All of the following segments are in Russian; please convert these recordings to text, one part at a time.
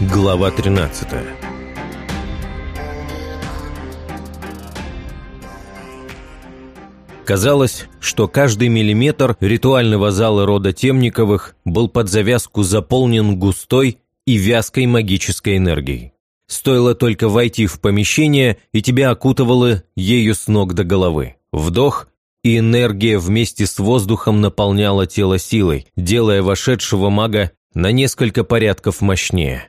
Глава 13 Казалось, что каждый миллиметр ритуального зала рода Темниковых был под завязку заполнен густой и вязкой магической энергией. Стоило только войти в помещение, и тебя окутывало ею с ног до головы. Вдох, и энергия вместе с воздухом наполняла тело силой, делая вошедшего мага на несколько порядков мощнее.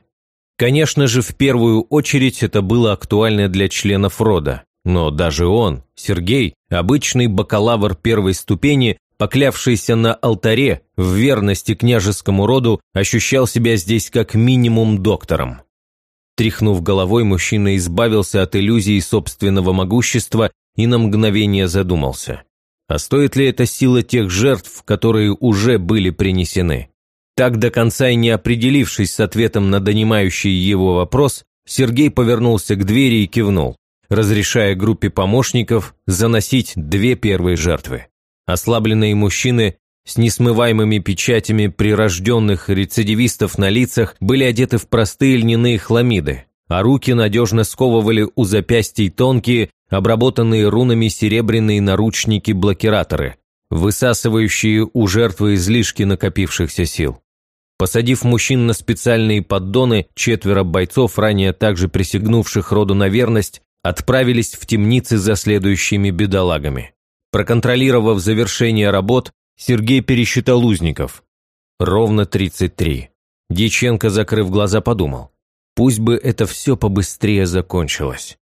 Конечно же, в первую очередь это было актуально для членов рода, но даже он, Сергей, обычный бакалавр первой ступени, поклявшийся на алтаре в верности княжескому роду, ощущал себя здесь как минимум доктором. Тряхнув головой, мужчина избавился от иллюзии собственного могущества и на мгновение задумался. А стоит ли это сила тех жертв, которые уже были принесены? Так до конца и не определившись с ответом на донимающий его вопрос, Сергей повернулся к двери и кивнул, разрешая группе помощников заносить две первые жертвы. Ослабленные мужчины с несмываемыми печатями прирожденных рецидивистов на лицах были одеты в простые льняные хламиды, а руки надежно сковывали у запястий тонкие, обработанные рунами серебряные наручники-блокираторы, высасывающие у жертвы излишки накопившихся сил. Посадив мужчин на специальные поддоны, четверо бойцов, ранее также присягнувших роду на верность, отправились в темницы за следующими бедолагами. Проконтролировав завершение работ, Сергей пересчитал узников. Ровно 33. Дьяченко, закрыв глаза, подумал. Пусть бы это все побыстрее закончилось.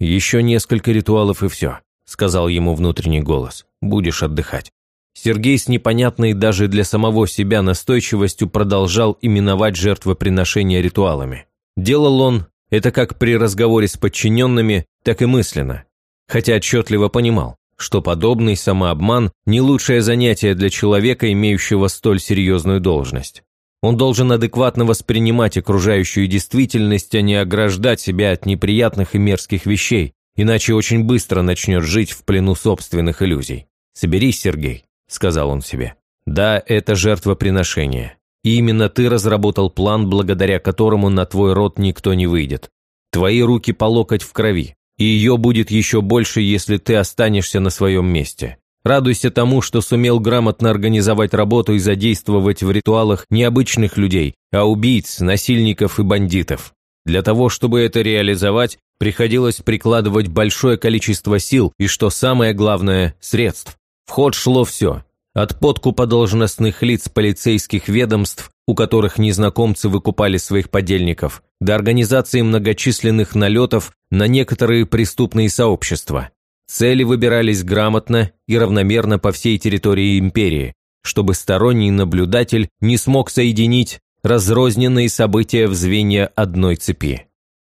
«Еще несколько ритуалов и все», – сказал ему внутренний голос. «Будешь отдыхать». Сергей с непонятной даже для самого себя настойчивостью продолжал именовать жертвоприношения ритуалами. Делал он это как при разговоре с подчиненными, так и мысленно, хотя отчетливо понимал, что подобный самообман – не лучшее занятие для человека, имеющего столь серьезную должность. Он должен адекватно воспринимать окружающую действительность, а не ограждать себя от неприятных и мерзких вещей, иначе очень быстро начнет жить в плену собственных иллюзий. «Соберись, Сергей», сказал он себе. «Да, это жертвоприношение. И именно ты разработал план, благодаря которому на твой род никто не выйдет. Твои руки по локоть в крови, и ее будет еще больше, если ты останешься на своем месте. Радуйся тому, что сумел грамотно организовать работу и задействовать в ритуалах не обычных людей, а убийц, насильников и бандитов. Для того, чтобы это реализовать, приходилось прикладывать большое количество сил и, что самое главное, средств. В ход шло все. От подкупа должностных лиц полицейских ведомств, у которых незнакомцы выкупали своих подельников, до организации многочисленных налетов на некоторые преступные сообщества. Цели выбирались грамотно и равномерно по всей территории империи, чтобы сторонний наблюдатель не смог соединить разрозненные события в звенья одной цепи.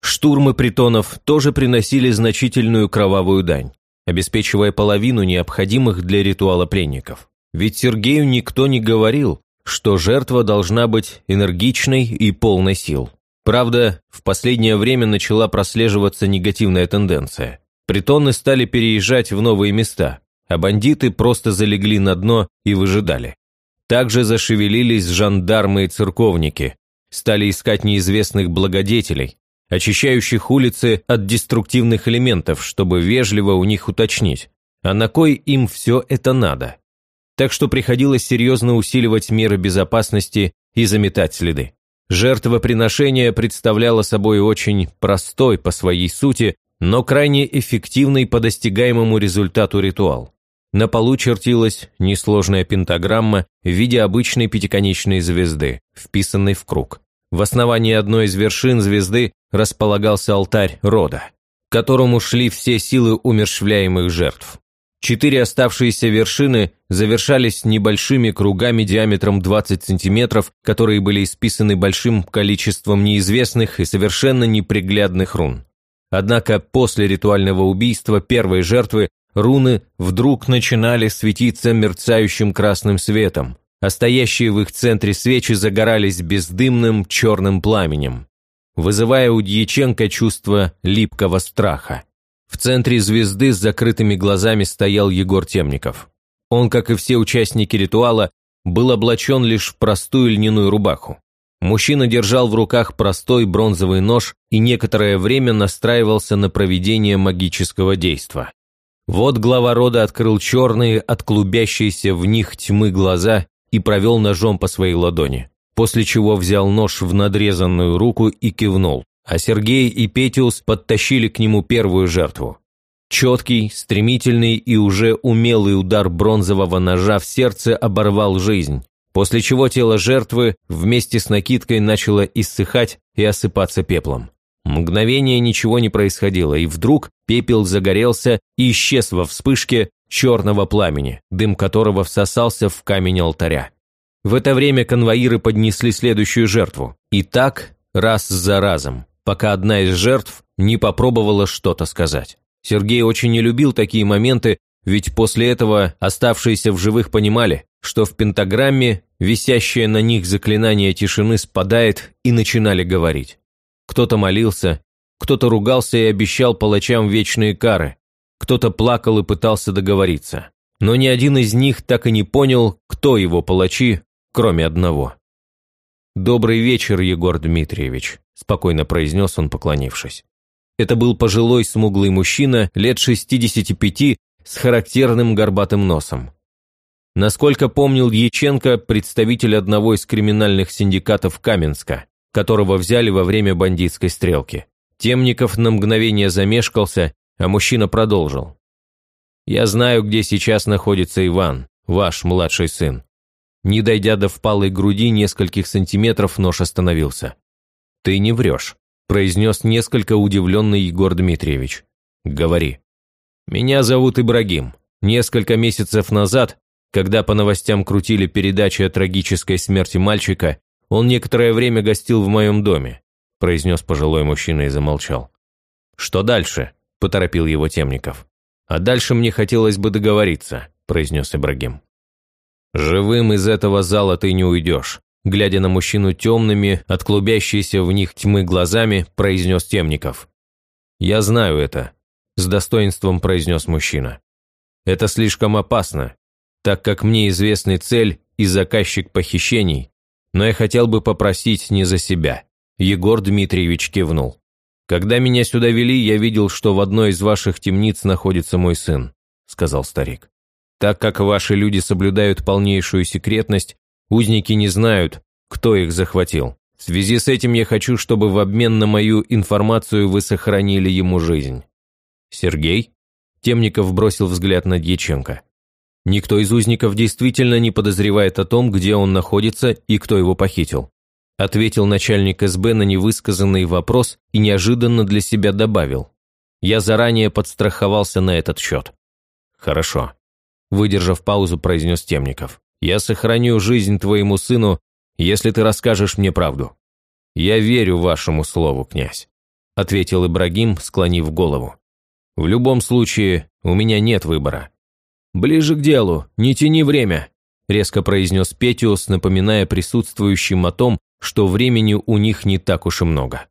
Штурмы притонов тоже приносили значительную кровавую дань обеспечивая половину необходимых для ритуала пленников. Ведь Сергею никто не говорил, что жертва должна быть энергичной и полной сил. Правда, в последнее время начала прослеживаться негативная тенденция. Притоны стали переезжать в новые места, а бандиты просто залегли на дно и выжидали. Также зашевелились жандармы и церковники, стали искать неизвестных благодетелей, очищающих улицы от деструктивных элементов, чтобы вежливо у них уточнить, а на кой им все это надо. Так что приходилось серьезно усиливать меры безопасности и заметать следы. Жертвоприношение представляло собой очень простой по своей сути, но крайне эффективный по достигаемому результату ритуал. На полу чертилась несложная пентаграмма в виде обычной пятиконечной звезды, вписанной в круг. В основании одной из вершин звезды располагался алтарь рода, к которому шли все силы умерщвляемых жертв. Четыре оставшиеся вершины завершались небольшими кругами диаметром 20 сантиметров, которые были исписаны большим количеством неизвестных и совершенно неприглядных рун. Однако после ритуального убийства первой жертвы руны вдруг начинали светиться мерцающим красным светом, а стоящие в их центре свечи загорались бездымным черным пламенем вызывая у Дьяченко чувство липкого страха. В центре звезды с закрытыми глазами стоял Егор Темников. Он, как и все участники ритуала, был облачен лишь в простую льняную рубаху. Мужчина держал в руках простой бронзовый нож и некоторое время настраивался на проведение магического действа. Вот глава рода открыл черные, от клубящейся в них тьмы глаза и провел ножом по своей ладони, после чего взял нож в надрезанную руку и кивнул, а Сергей и Петиус подтащили к нему первую жертву. Четкий, стремительный и уже умелый удар бронзового ножа в сердце оборвал жизнь, после чего тело жертвы вместе с накидкой начало иссыхать и осыпаться пеплом. Мгновение ничего не происходило, и вдруг пепел загорелся и исчез во вспышке черного пламени, дым которого всосался в камень алтаря. В это время конвоиры поднесли следующую жертву. И так, раз за разом, пока одна из жертв не попробовала что-то сказать. Сергей очень не любил такие моменты, ведь после этого оставшиеся в живых понимали, что в пентаграмме висящее на них заклинание тишины спадает и начинали говорить. Кто-то молился, кто-то ругался и обещал палачам вечные кары, кто-то плакал и пытался договориться. Но ни один из них так и не понял, кто его палачи, кроме одного. «Добрый вечер, Егор Дмитриевич», – спокойно произнес он, поклонившись. Это был пожилой смуглый мужчина, лет 65, с характерным горбатым носом. Насколько помнил Яченко, представитель одного из криминальных синдикатов Каменска, которого взяли во время бандитской стрелки. Темников на мгновение замешкался, а мужчина продолжил. «Я знаю, где сейчас находится Иван, ваш младший сын». Не дойдя до впалой груди нескольких сантиметров, нож остановился. «Ты не врешь», – произнес несколько удивленный Егор Дмитриевич. «Говори». «Меня зовут Ибрагим. Несколько месяцев назад, когда по новостям крутили передачи о трагической смерти мальчика, он некоторое время гостил в моем доме», – произнес пожилой мужчина и замолчал. «Что дальше?» – поторопил его Темников. «А дальше мне хотелось бы договориться», – произнес Ибрагим. «Живым из этого зала ты не уйдешь», – глядя на мужчину темными, от клубящейся в них тьмы глазами, произнес Темников. «Я знаю это», – с достоинством произнес мужчина. «Это слишком опасно, так как мне известны цель и заказчик похищений, но я хотел бы попросить не за себя». Егор Дмитриевич кивнул. «Когда меня сюда вели, я видел, что в одной из ваших темниц находится мой сын», – сказал старик. «Так как ваши люди соблюдают полнейшую секретность, узники не знают, кто их захватил. В связи с этим я хочу, чтобы в обмен на мою информацию вы сохранили ему жизнь». «Сергей?» Темников бросил взгляд на Дьяченко. Никто из узников действительно не подозревает о том, где он находится и кто его похитил. Ответил начальник СБ на невысказанный вопрос и неожиданно для себя добавил. Я заранее подстраховался на этот счет. Хорошо. Выдержав паузу, произнес Темников. Я сохраню жизнь твоему сыну, если ты расскажешь мне правду. Я верю вашему слову, князь. Ответил Ибрагим, склонив голову. В любом случае, у меня нет выбора. «Ближе к делу, не тяни время», – резко произнес Петиус, напоминая присутствующим о том, что времени у них не так уж и много.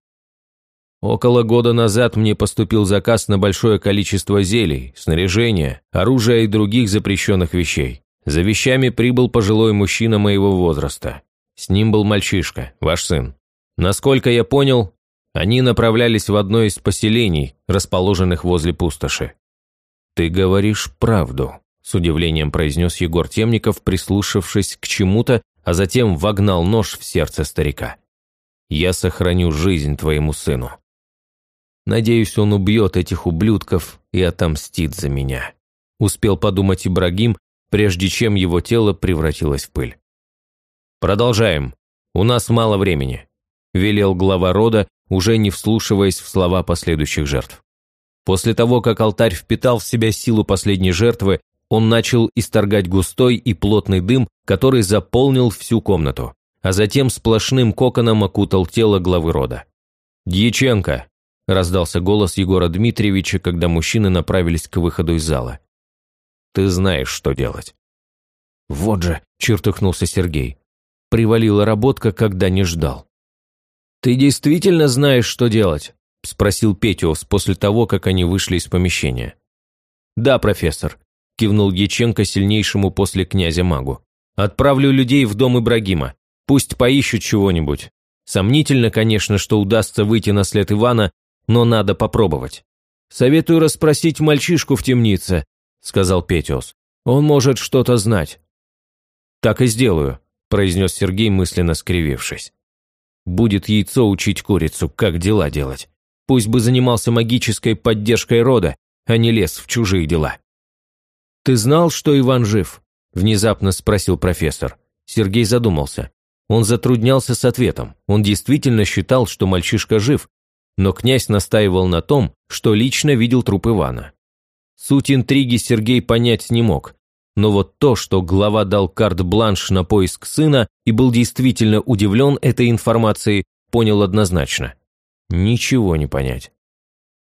Около года назад мне поступил заказ на большое количество зелий, снаряжения, оружия и других запрещенных вещей. За вещами прибыл пожилой мужчина моего возраста. С ним был мальчишка, ваш сын. Насколько я понял, они направлялись в одно из поселений, расположенных возле пустоши. «Ты говоришь правду», с удивлением произнес Егор Темников, прислушавшись к чему-то, а затем вогнал нож в сердце старика. «Я сохраню жизнь твоему сыну. Надеюсь, он убьет этих ублюдков и отомстит за меня», успел подумать Ибрагим, прежде чем его тело превратилось в пыль. «Продолжаем. У нас мало времени», – велел глава рода, уже не вслушиваясь в слова последующих жертв. После того, как алтарь впитал в себя силу последней жертвы, он начал исторгать густой и плотный дым, который заполнил всю комнату, а затем сплошным коконом окутал тело главы рода. «Дьяченко!» – раздался голос Егора Дмитриевича, когда мужчины направились к выходу из зала. «Ты знаешь, что делать». «Вот же!» – чертыхнулся Сергей. Привалила работка, когда не ждал. «Ты действительно знаешь, что делать?» – спросил Петиус после того, как они вышли из помещения. «Да, профессор кивнул Яченко сильнейшему после князя магу. «Отправлю людей в дом Ибрагима. Пусть поищут чего-нибудь. Сомнительно, конечно, что удастся выйти на след Ивана, но надо попробовать. «Советую расспросить мальчишку в темнице», – сказал Петиос. «Он может что-то знать». «Так и сделаю», – произнес Сергей, мысленно скривившись. «Будет яйцо учить курицу, как дела делать. Пусть бы занимался магической поддержкой рода, а не лез в чужие дела». «Ты знал, что Иван жив?» – внезапно спросил профессор. Сергей задумался. Он затруднялся с ответом. Он действительно считал, что мальчишка жив, но князь настаивал на том, что лично видел труп Ивана. Суть интриги Сергей понять не мог, но вот то, что глава дал карт-бланш на поиск сына и был действительно удивлен этой информацией, понял однозначно. Ничего не понять.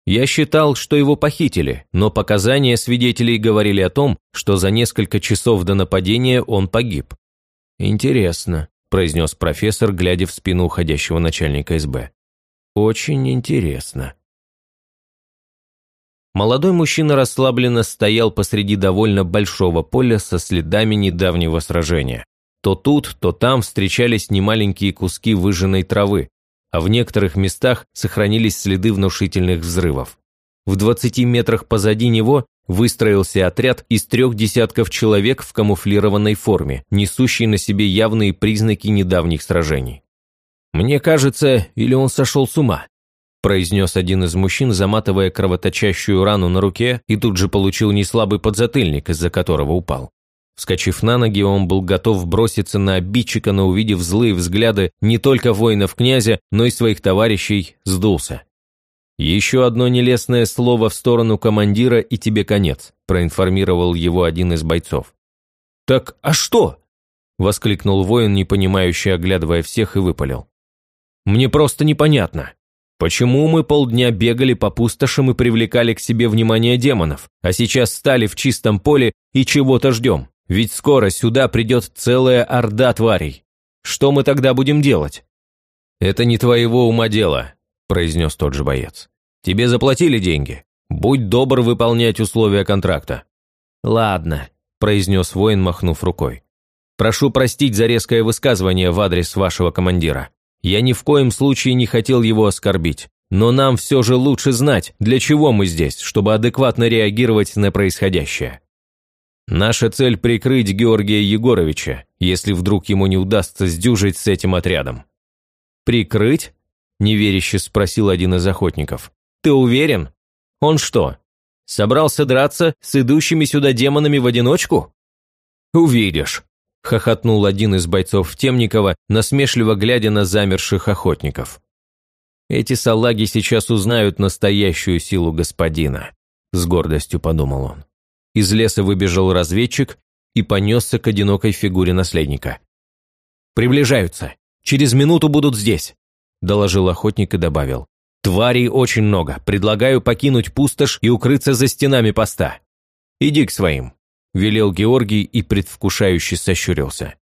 Я считал, что его похитили, но показания свидетелей говорили о том, что за несколько часов до нападения он погиб. «Интересно», – произнес профессор, глядя в спину уходящего начальника СБ. Очень интересно. Молодой мужчина расслабленно стоял посреди довольно большого поля со следами недавнего сражения. То тут, то там встречались немаленькие куски выжженной травы, а в некоторых местах сохранились следы внушительных взрывов. В 20 метрах позади него выстроился отряд из трех десятков человек в камуфлированной форме, несущий на себе явные признаки недавних сражений. «Мне кажется, или он сошел с ума», произнес один из мужчин, заматывая кровоточащую рану на руке, и тут же получил неслабый подзатыльник, из-за которого упал. Вскочив на ноги, он был готов броситься на обидчика, но увидев злые взгляды не только воинов князя, но и своих товарищей, сдулся. «Еще одно нелестное слово в сторону командира, и тебе конец», проинформировал его один из бойцов. «Так а что?» – воскликнул воин, непонимающе оглядывая всех, и выпалил. Мне просто непонятно. Почему мы полдня бегали по пустошам и привлекали к себе внимание демонов, а сейчас стали в чистом поле и чего-то ждем? Ведь скоро сюда придет целая орда тварей. Что мы тогда будем делать?» «Это не твоего ума дело», – произнес тот же боец. «Тебе заплатили деньги. Будь добр выполнять условия контракта». «Ладно», – произнес воин, махнув рукой. «Прошу простить за резкое высказывание в адрес вашего командира. Я ни в коем случае не хотел его оскорбить. Но нам все же лучше знать, для чего мы здесь, чтобы адекватно реагировать на происходящее. Наша цель – прикрыть Георгия Егоровича, если вдруг ему не удастся сдюжить с этим отрядом. «Прикрыть?» – неверяще спросил один из охотников. «Ты уверен? Он что, собрался драться с идущими сюда демонами в одиночку?» «Увидишь», – хохотнул один из бойцов Темникова, насмешливо глядя на замерших охотников. «Эти салаги сейчас узнают настоящую силу господина», – с гордостью подумал он. Из леса выбежал разведчик и понесся к одинокой фигуре наследника. «Приближаются. Через минуту будут здесь», – доложил охотник и добавил. «Тварей очень много. Предлагаю покинуть пустошь и укрыться за стенами поста. Иди к своим». – велел Георгий и предвкушающе сощурился.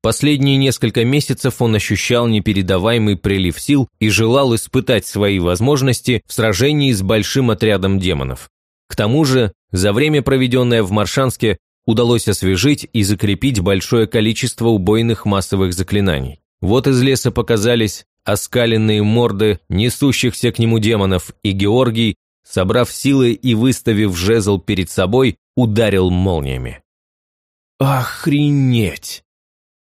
Последние несколько месяцев он ощущал непередаваемый прилив сил и желал испытать свои возможности в сражении с большим отрядом демонов. К тому же, за время, проведенное в Маршанске, удалось освежить и закрепить большое количество убойных массовых заклинаний. Вот из леса показались оскаленные морды несущихся к нему демонов, и Георгий, собрав силы и выставив жезл перед собой, ударил молниями. «Охренеть!»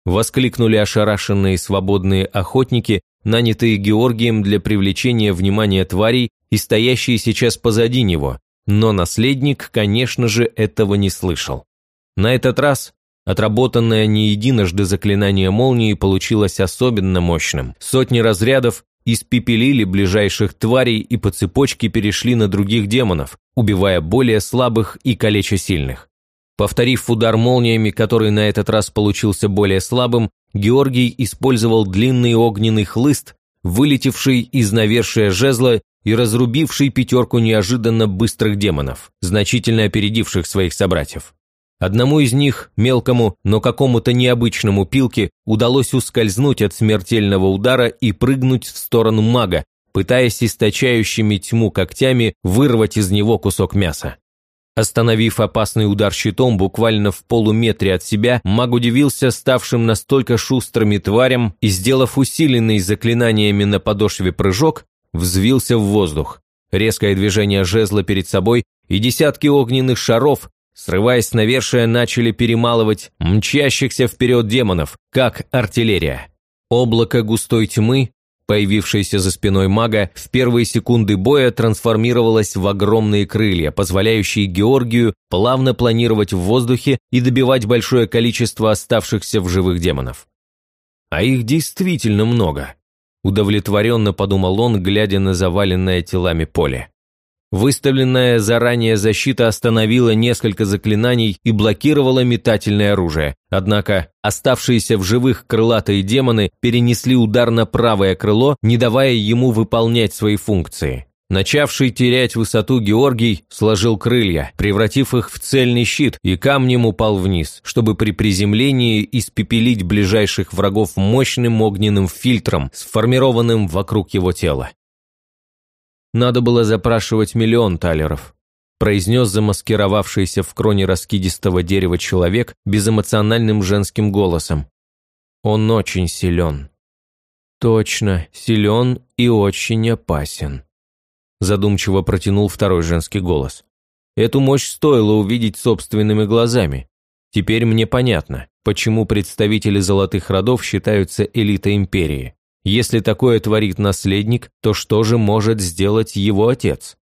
Воскликнули ошарашенные свободные охотники, нанятые Георгием для привлечения внимания тварей и стоящие сейчас позади него, но наследник, конечно же, этого не слышал. На этот раз отработанное не единожды заклинание молнии получилось особенно мощным. Сотни разрядов испепелили ближайших тварей и по цепочке перешли на других демонов, убивая более слабых и калеча сильных. Повторив удар молниями, который на этот раз получился более слабым, Георгий использовал длинный огненный хлыст, вылетевший из навершия жезла и разрубивший пятерку неожиданно быстрых демонов, значительно опередивших своих собратьев. Одному из них, мелкому, но какому-то необычному пилке, удалось ускользнуть от смертельного удара и прыгнуть в сторону мага, пытаясь источающими тьму когтями вырвать из него кусок мяса. Остановив опасный удар щитом буквально в полуметре от себя, маг удивился ставшим настолько шустрыми тварям и, сделав усиленный заклинаниями на подошве прыжок, взвился в воздух. Резкое движение жезла перед собой и десятки огненных шаров, срываясь навершие, начали перемалывать мчащихся вперед демонов, как артиллерия. Облако густой тьмы появившаяся за спиной мага, в первые секунды боя трансформировалась в огромные крылья, позволяющие Георгию плавно планировать в воздухе и добивать большое количество оставшихся в живых демонов. А их действительно много. Удовлетворенно подумал он, глядя на заваленное телами поле. Выставленная заранее защита остановила несколько заклинаний и блокировала метательное оружие. Однако оставшиеся в живых крылатые демоны перенесли удар на правое крыло, не давая ему выполнять свои функции. Начавший терять высоту Георгий сложил крылья, превратив их в цельный щит, и камнем упал вниз, чтобы при приземлении испепелить ближайших врагов мощным огненным фильтром, сформированным вокруг его тела. Надо было запрашивать миллион талеров», произнес замаскировавшийся в кроне раскидистого дерева человек безэмоциональным женским голосом. «Он очень силен». «Точно, силен и очень опасен», задумчиво протянул второй женский голос. «Эту мощь стоило увидеть собственными глазами. Теперь мне понятно, почему представители золотых родов считаются элитой империи. Если такое творит наследник, то что же может сделать его отец?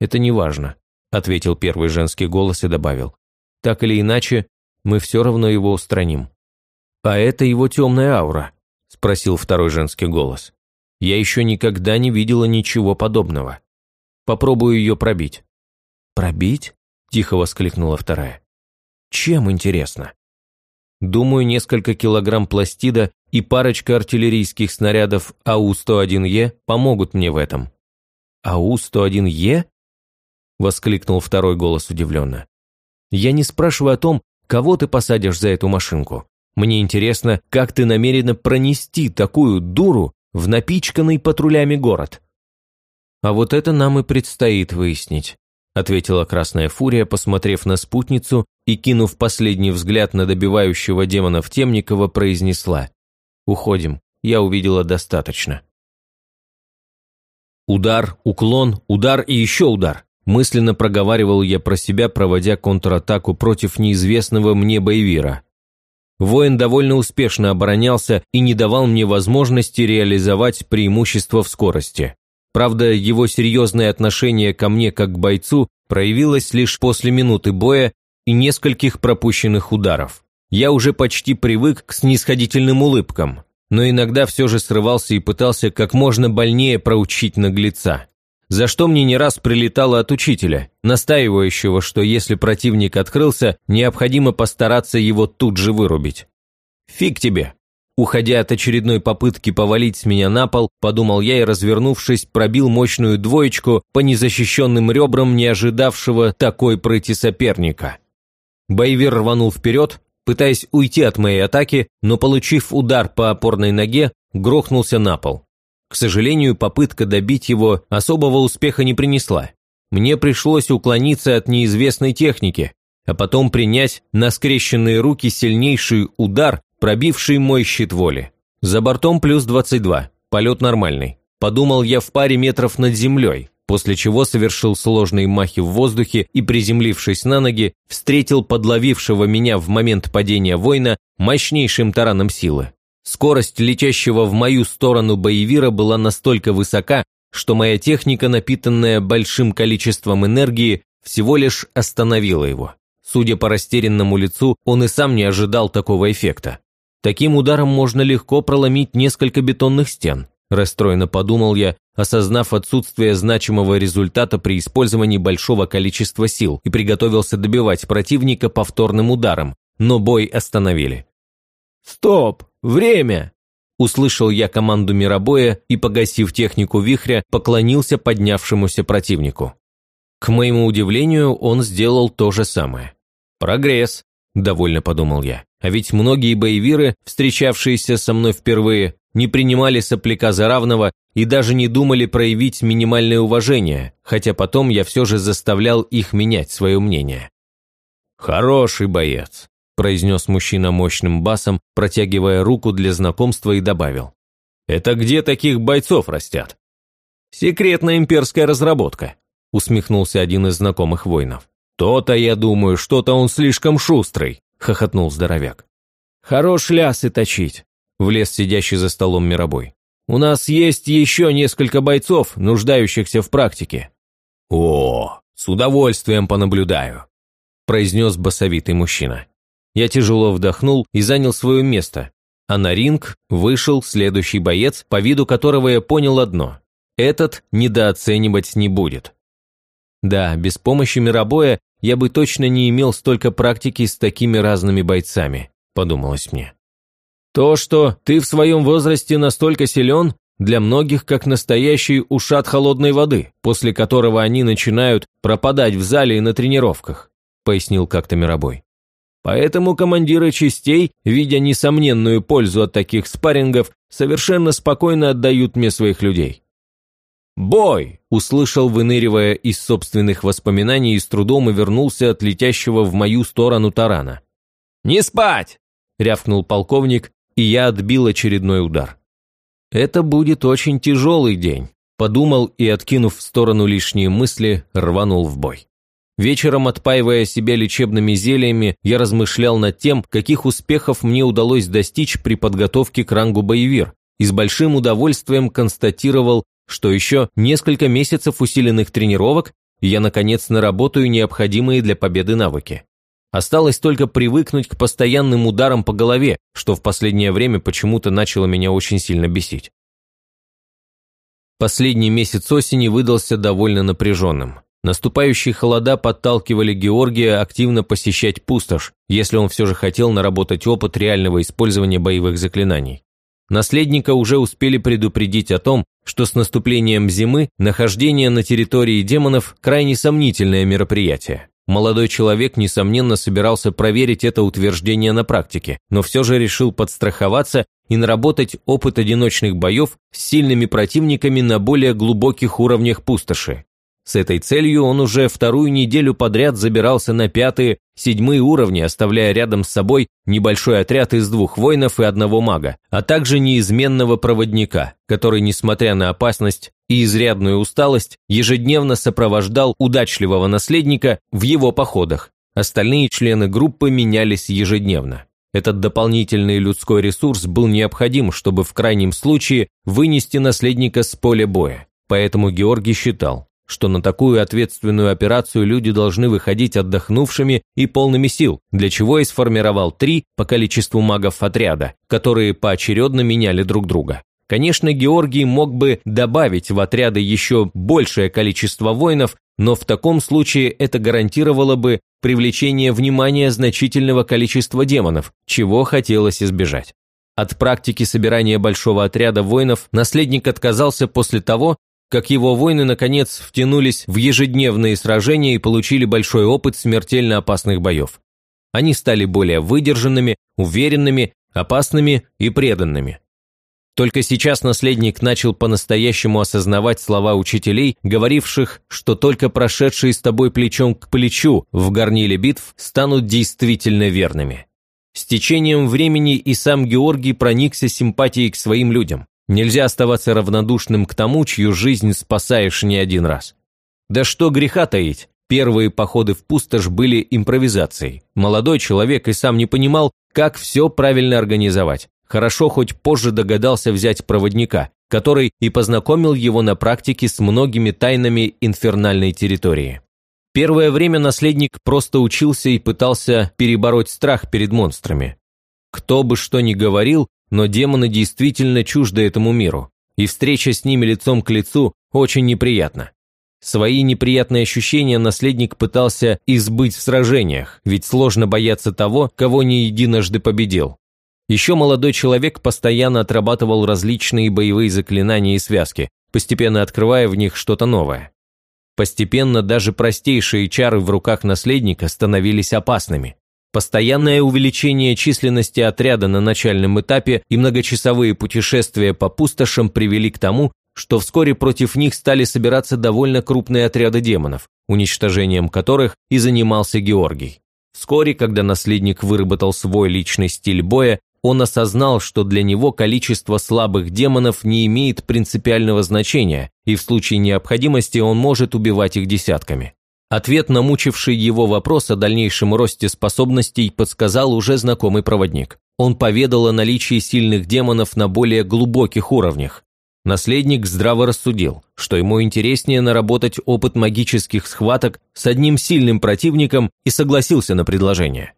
Это не важно, ответил первый женский голос и добавил. Так или иначе, мы все равно его устраним. А это его темная аура, спросил второй женский голос. Я еще никогда не видела ничего подобного. Попробую ее пробить. Пробить? Тихо воскликнула вторая. Чем интересно? Думаю, несколько килограмм пластида и парочка артиллерийских снарядов АУ-101Е помогут мне в этом». «АУ-101Е?» – воскликнул второй голос удивленно. «Я не спрашиваю о том, кого ты посадишь за эту машинку. Мне интересно, как ты намерена пронести такую дуру в напичканный патрулями город». «А вот это нам и предстоит выяснить», – ответила Красная Фурия, посмотрев на спутницу и, кинув последний взгляд на добивающего демонов Темникова, произнесла «Уходим, я увидела достаточно». Удар, уклон, удар и еще удар. Мысленно проговаривал я про себя, проводя контратаку против неизвестного мне боевира. Воин довольно успешно оборонялся и не давал мне возможности реализовать преимущество в скорости. Правда, его серьезное отношение ко мне как к бойцу проявилось лишь после минуты боя и нескольких пропущенных ударов. Я уже почти привык к снисходительным улыбкам, но иногда все же срывался и пытался как можно больнее проучить наглеца. За что мне не раз прилетало от учителя, настаивающего, что если противник открылся, необходимо постараться его тут же вырубить. «Фиг тебе!» Уходя от очередной попытки повалить с меня на пол, подумал я и, развернувшись, пробил мощную двоечку по незащищенным ребрам не ожидавшего такой пройти соперника. Боевир рванул вперед, пытаясь уйти от моей атаки, но, получив удар по опорной ноге, грохнулся на пол. К сожалению, попытка добить его особого успеха не принесла. Мне пришлось уклониться от неизвестной техники, а потом принять на скрещенные руки сильнейший удар, пробивший мой щит воли. За бортом плюс 22, полет нормальный. Подумал я в паре метров над землей, после чего совершил сложные махи в воздухе и, приземлившись на ноги, встретил подловившего меня в момент падения воина мощнейшим тараном силы. Скорость летящего в мою сторону боевира была настолько высока, что моя техника, напитанная большим количеством энергии, всего лишь остановила его. Судя по растерянному лицу, он и сам не ожидал такого эффекта. Таким ударом можно легко проломить несколько бетонных стен. Расстроенно подумал я, осознав отсутствие значимого результата при использовании большого количества сил и приготовился добивать противника повторным ударом, но бой остановили. «Стоп! Время!» Услышал я команду миробоя и, погасив технику вихря, поклонился поднявшемуся противнику. К моему удивлению, он сделал то же самое. Прогресс. довольно подумал я. А ведь многие боевиры, встречавшиеся со мной впервые, не принимали сопляка за равного и даже не думали проявить минимальное уважение, хотя потом я все же заставлял их менять свое мнение. «Хороший боец», – произнес мужчина мощным басом, протягивая руку для знакомства и добавил. «Это где таких бойцов растят?» «Секретная имперская разработка», – усмехнулся один из знакомых воинов. «То-то, я думаю, что-то он слишком шустрый», – хохотнул здоровяк. «Хорош лясы точить», – влез сидящий за столом мировой. «У нас есть еще несколько бойцов, нуждающихся в практике». «О, с удовольствием понаблюдаю», – произнес басовитый мужчина. Я тяжело вдохнул и занял свое место, а на ринг вышел следующий боец, по виду которого я понял одно – этот недооценивать не будет. Да, без помощи миробоя я бы точно не имел столько практики с такими разными бойцами, подумалось мне. То, что ты в своем возрасте настолько силен, для многих как настоящий ушат холодной воды, после которого они начинают пропадать в зале и на тренировках, пояснил как-то Миробой. Поэтому командиры частей, видя несомненную пользу от таких спаррингов, совершенно спокойно отдают мне своих людей. «Бой!» – услышал, выныривая из собственных воспоминаний и с трудом и вернулся от летящего в мою сторону тарана. «Не спать!» – рявкнул полковник, и я отбил очередной удар. «Это будет очень тяжелый день», – подумал и, откинув в сторону лишние мысли, рванул в бой. Вечером, отпаивая себя лечебными зельями, я размышлял над тем, каких успехов мне удалось достичь при подготовке к рангу боевир, и с большим удовольствием констатировал, что еще несколько месяцев усиленных тренировок, я наконец наработаю необходимые для победы навыки. Осталось только привыкнуть к постоянным ударам по голове, что в последнее время почему-то начало меня очень сильно бесить. Последний месяц осени выдался довольно напряженным. Наступающие холода подталкивали Георгия активно посещать пустошь, если он все же хотел наработать опыт реального использования боевых заклинаний. Наследника уже успели предупредить о том, что с наступлением зимы нахождение на территории демонов – крайне сомнительное мероприятие. Молодой человек, несомненно, собирался проверить это утверждение на практике, но все же решил подстраховаться и наработать опыт одиночных боев с сильными противниками на более глубоких уровнях пустоши. С этой целью он уже вторую неделю подряд забирался на пятые, седьмые уровни, оставляя рядом с собой небольшой отряд из двух воинов и одного мага, а также неизменного проводника, который, несмотря на опасность и изрядную усталость, ежедневно сопровождал удачливого наследника в его походах. Остальные члены группы менялись ежедневно. Этот дополнительный людской ресурс был необходим, чтобы в крайнем случае вынести наследника с поля боя. Поэтому Георгий считал, что на такую ответственную операцию люди должны выходить отдохнувшими и полными сил, для чего и сформировал три по количеству магов отряда, которые поочередно меняли друг друга. Конечно, Георгий мог бы добавить в отряды еще большее количество воинов, но в таком случае это гарантировало бы привлечение внимания значительного количества демонов, чего хотелось избежать. От практики собирания большого отряда воинов наследник отказался после того, как его воины наконец втянулись в ежедневные сражения и получили большой опыт смертельно опасных боев. Они стали более выдержанными, уверенными, опасными и преданными. Только сейчас наследник начал по-настоящему осознавать слова учителей, говоривших, что только прошедшие с тобой плечом к плечу в горниле битв станут действительно верными. С течением времени и сам Георгий проникся симпатией к своим людям. Нельзя оставаться равнодушным к тому, чью жизнь спасаешь не один раз. Да что греха таить, первые походы в пустошь были импровизацией. Молодой человек и сам не понимал, как все правильно организовать. Хорошо хоть позже догадался взять проводника, который и познакомил его на практике с многими тайнами инфернальной территории. Первое время наследник просто учился и пытался перебороть страх перед монстрами. Кто бы что ни говорил, но демоны действительно чужды этому миру, и встреча с ними лицом к лицу очень неприятна. Свои неприятные ощущения наследник пытался избыть в сражениях, ведь сложно бояться того, кого не единожды победил. Еще молодой человек постоянно отрабатывал различные боевые заклинания и связки, постепенно открывая в них что-то новое. Постепенно даже простейшие чары в руках наследника становились опасными. Постоянное увеличение численности отряда на начальном этапе и многочасовые путешествия по пустошам привели к тому, что вскоре против них стали собираться довольно крупные отряды демонов, уничтожением которых и занимался Георгий. Вскоре, когда наследник выработал свой личный стиль боя, он осознал, что для него количество слабых демонов не имеет принципиального значения, и в случае необходимости он может убивать их десятками. Ответ на мучивший его вопрос о дальнейшем росте способностей подсказал уже знакомый проводник. Он поведал о наличии сильных демонов на более глубоких уровнях. Наследник здраво рассудил, что ему интереснее наработать опыт магических схваток с одним сильным противником и согласился на предложение.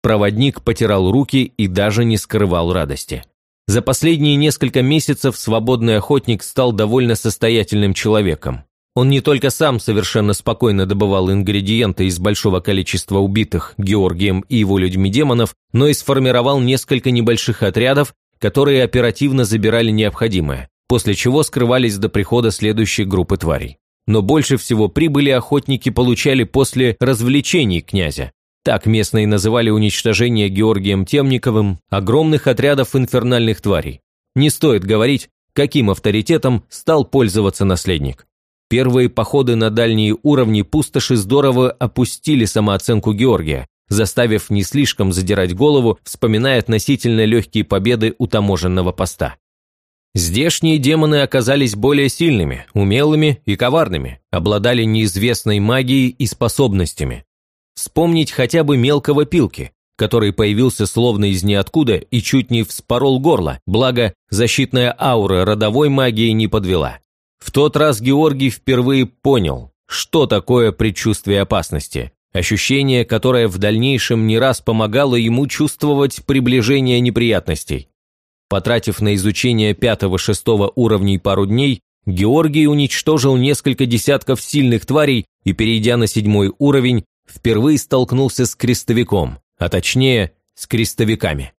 Проводник потирал руки и даже не скрывал радости. За последние несколько месяцев свободный охотник стал довольно состоятельным человеком. Он не только сам совершенно спокойно добывал ингредиенты из большого количества убитых Георгием и его людьми демонов, но и сформировал несколько небольших отрядов, которые оперативно забирали необходимое, после чего скрывались до прихода следующей группы тварей. Но больше всего прибыли охотники получали после развлечений князя. Так местные называли уничтожение Георгием Темниковым огромных отрядов инфернальных тварей. Не стоит говорить, каким авторитетом стал пользоваться наследник. Первые походы на дальние уровни пустоши здорово опустили самооценку Георгия, заставив не слишком задирать голову, вспоминая относительно легкие победы у таможенного поста. Здешние демоны оказались более сильными, умелыми и коварными, обладали неизвестной магией и способностями. Вспомнить хотя бы мелкого пилки, который появился словно из ниоткуда и чуть не вспорол горло, благо защитная аура родовой магии не подвела. В тот раз Георгий впервые понял, что такое предчувствие опасности, ощущение, которое в дальнейшем не раз помогало ему чувствовать приближение неприятностей. Потратив на изучение пятого-шестого уровней пару дней, Георгий уничтожил несколько десятков сильных тварей и, перейдя на седьмой уровень, впервые столкнулся с крестовиком, а точнее, с крестовиками.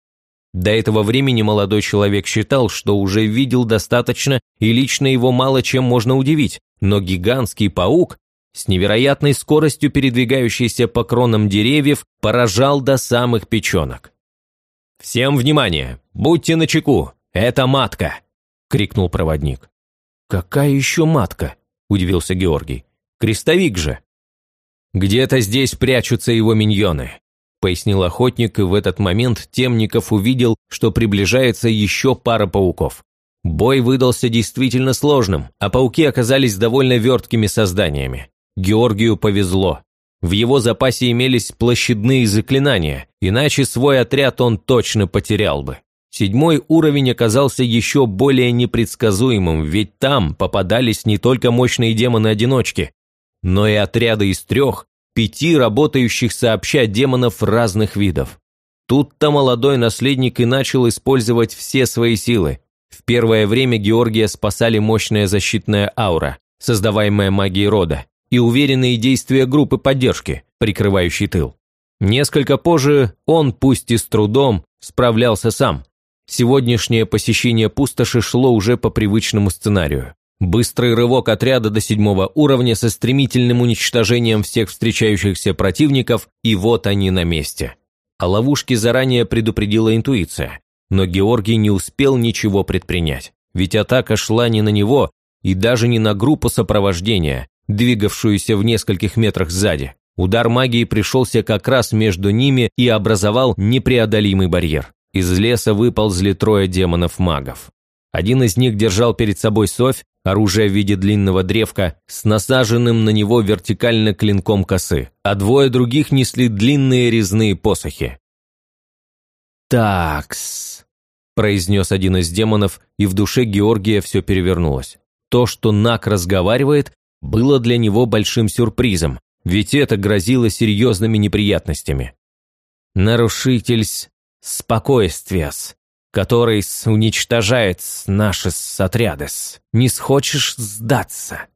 До этого времени молодой человек считал, что уже видел достаточно и лично его мало чем можно удивить, но гигантский паук, с невероятной скоростью передвигающийся по кронам деревьев, поражал до самых печенок. «Всем внимание! Будьте начеку! Это матка!» – крикнул проводник. «Какая еще матка?» – удивился Георгий. «Крестовик же!» «Где-то здесь прячутся его миньоны пояснил охотник, и в этот момент Темников увидел, что приближается еще пара пауков. Бой выдался действительно сложным, а пауки оказались довольно верткими созданиями. Георгию повезло. В его запасе имелись площадные заклинания, иначе свой отряд он точно потерял бы. Седьмой уровень оказался еще более непредсказуемым, ведь там попадались не только мощные демоны-одиночки, но и отряды из трех, пяти работающих сообща демонов разных видов. Тут-то молодой наследник и начал использовать все свои силы. В первое время Георгия спасали мощная защитная аура, создаваемая магией рода, и уверенные действия группы поддержки, прикрывающей тыл. Несколько позже он, пусть и с трудом, справлялся сам. Сегодняшнее посещение пустоши шло уже по привычному сценарию. Быстрый рывок отряда до седьмого уровня со стремительным уничтожением всех встречающихся противников, и вот они на месте. О ловушке заранее предупредила интуиция, но Георгий не успел ничего предпринять, ведь атака шла не на него и даже не на группу сопровождения, двигавшуюся в нескольких метрах сзади. Удар магии пришелся как раз между ними и образовал непреодолимый барьер. Из леса выползли трое демонов-магов. Один из них держал перед собой совь, оружие в виде длинного древка с насаженным на него вертикально клинком косы, а двое других несли длинные резные посохи. «Такс», – произнес один из демонов, и в душе Георгия все перевернулось. То, что Нак разговаривает, было для него большим сюрпризом, ведь это грозило серьезными неприятностями. «Нарушитель спокойствия», который уничтожает наши отряды. Не схочешь сдаться?»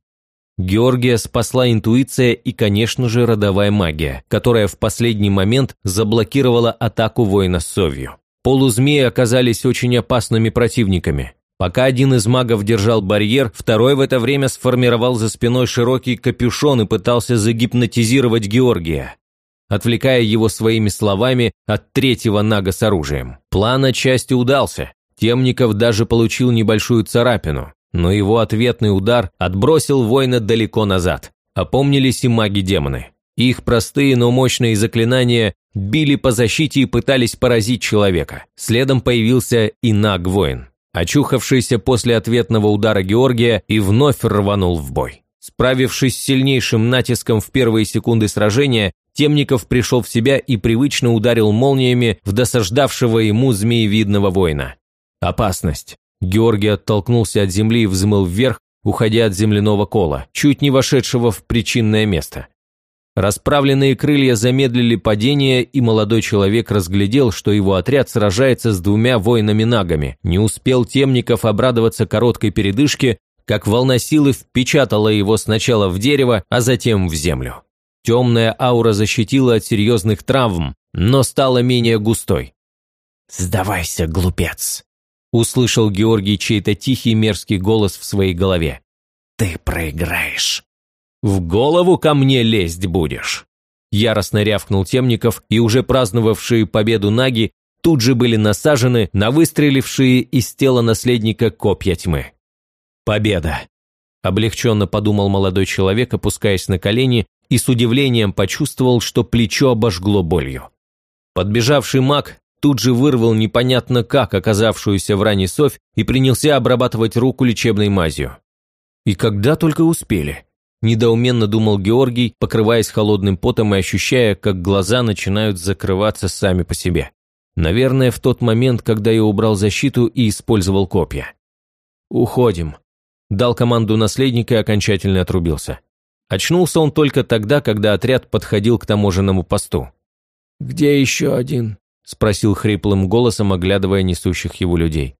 Георгия спасла интуиция и, конечно же, родовая магия, которая в последний момент заблокировала атаку воина совью. Полузмеи оказались очень опасными противниками. Пока один из магов держал барьер, второй в это время сформировал за спиной широкий капюшон и пытался загипнотизировать Георгия. Отвлекая его своими словами от третьего нага с оружием. План отчасти удался. Темников даже получил небольшую царапину, но его ответный удар отбросил воина далеко назад. Опомнились и маги-демоны. Их простые, но мощные заклинания били по защите и пытались поразить человека. Следом появился и наг-воин, очухавшийся после ответного удара Георгия и вновь рванул в бой. Справившись с сильнейшим натиском в первые секунды сражения, Темников пришел в себя и привычно ударил молниями в досаждавшего ему змеевидного воина. Опасность. Георгий оттолкнулся от земли и взмыл вверх, уходя от земляного кола, чуть не вошедшего в причинное место. Расправленные крылья замедлили падение, и молодой человек разглядел, что его отряд сражается с двумя воинами-нагами. Не успел Темников обрадоваться короткой передышке, как волна силы впечатала его сначала в дерево, а затем в землю. Темная аура защитила от серьезных травм, но стала менее густой. «Сдавайся, глупец!» – услышал Георгий чей-то тихий мерзкий голос в своей голове. «Ты проиграешь!» «В голову ко мне лезть будешь!» Яростно рявкнул Темников, и уже праздновавшие победу наги тут же были насажены на выстрелившие из тела наследника копья тьмы. «Победа!» – облегченно подумал молодой человек, опускаясь на колени, и с удивлением почувствовал, что плечо обожгло болью. Подбежавший маг тут же вырвал непонятно как оказавшуюся в ране совь и принялся обрабатывать руку лечебной мазью. И когда только успели. Недоуменно думал Георгий, покрываясь холодным потом и ощущая, как глаза начинают закрываться сами по себе. Наверное, в тот момент, когда я убрал защиту и использовал копья. «Уходим», – дал команду наследника и окончательно отрубился. Очнулся он только тогда, когда отряд подходил к таможенному посту. «Где еще один?» – спросил хриплым голосом, оглядывая несущих его людей.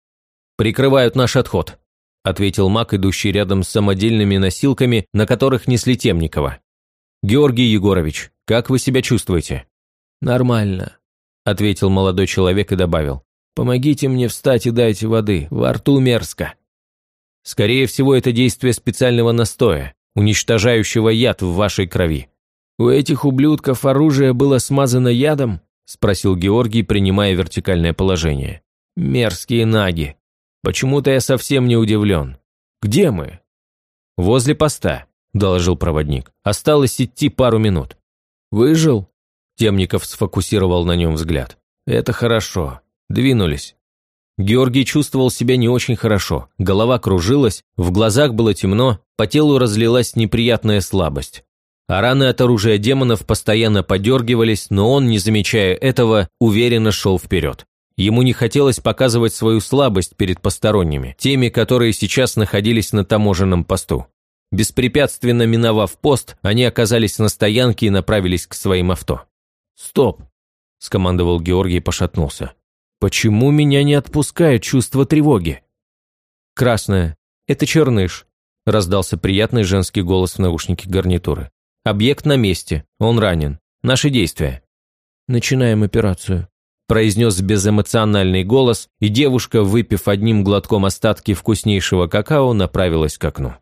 «Прикрывают наш отход», ответил маг, идущий рядом с самодельными носилками, на которых несли Темникова. «Георгий Егорович, как вы себя чувствуете?» «Нормально», – ответил молодой человек и добавил. «Помогите мне встать и дайте воды, во рту мерзко». «Скорее всего, это действие специального настоя, уничтожающего яд в вашей крови». «У этих ублюдков оружие было смазано ядом?» – спросил Георгий, принимая вертикальное положение. «Мерзкие наги. Почему-то я совсем не удивлен. Где мы?» «Возле поста», – доложил проводник. «Осталось идти пару минут». «Выжил?» Темников сфокусировал на нем взгляд. «Это хорошо. Двинулись». Георгий чувствовал себя не очень хорошо. Голова кружилась, в глазах было темно, по телу разлилась неприятная слабость. А раны от оружия демонов постоянно подергивались, но он, не замечая этого, уверенно шел вперед. Ему не хотелось показывать свою слабость перед посторонними, теми, которые сейчас находились на таможенном посту. Беспрепятственно миновав пост, они оказались на стоянке и направились к своим авто. «Стоп!» – скомандовал Георгий и пошатнулся. «Почему меня не отпускает чувство тревоги?» «Красная. Это черныш», – раздался приятный женский голос в наушнике гарнитуры. «Объект на месте. Он ранен. Наши действия». «Начинаем операцию», произнес безэмоциональный голос, и девушка, выпив одним глотком остатки вкуснейшего какао, направилась к окну.